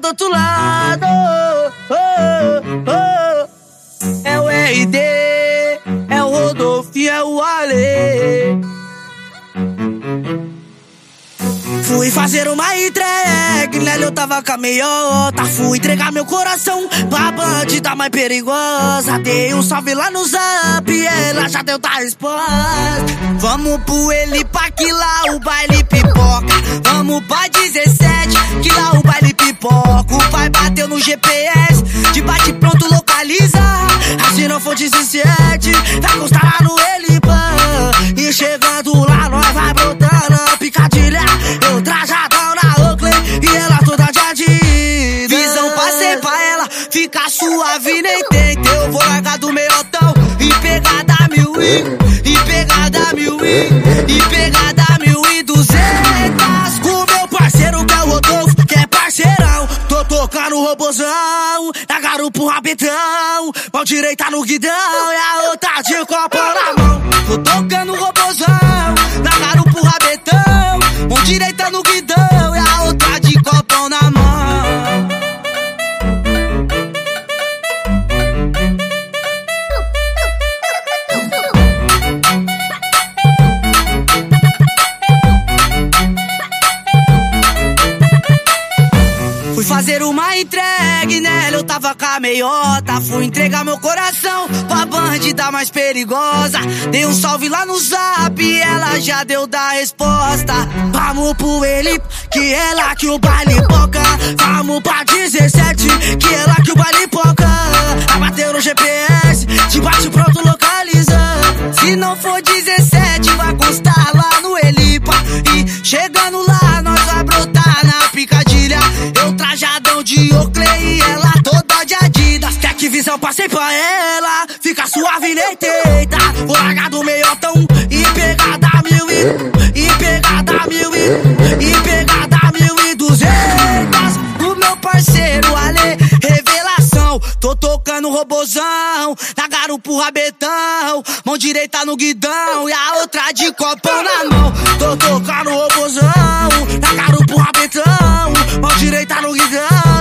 do outro lado. Oh, oh, oh. É o RD, é o Rodolfo e é o Ale. Fui fazer uma entrega, nela eu tava com a meiota. Fui entregar meu coração pra bandida mais perigosa. Dei um salve lá no zap, ela já deu da resposta. Vamos pro ele pra que lá o baile pipoca. Vamos pra GPS, de bate pronto localiza. Se não for 17, vai custar lá no ele, E chegando lá, nós vai brotando picadilha. Eu trajadão na Oakley e ela toda de Adidas. Visão passei pra ela, fica suave, nem tenta. Eu vou largar do meiotão e pegar da mil e, e pegar da mil e pegar robozão, na garupa o rabetão. Mão direita no guidão e a outra de copo na mão. Tô fazer uma entrega nela, eu tava com a meiota. Fui entregar meu coração pra bandida mais perigosa. Dei um salve lá no zap, ela já deu da resposta. Vamos pro ele, que é lá que o baile poca. Vamos pra 17, que é lá que o baile poca. Abateu no GPS, de bate pronto localiza. Se não for 17, de Oakley e ela toda de Adidas. Tech visão passei pra ela, fica suave nem teita. Vou largar do meiotão e pegar da mil e... E pegar da mil e... E pegar da mil e duzentas. O meu parceiro Ale, revelação. Tô tocando robozão, na garupa rabetão. Mão direita no guidão e a outra de copão na mão. Tô tocando robozão, na garupa rabetão. Mão direita no guidão.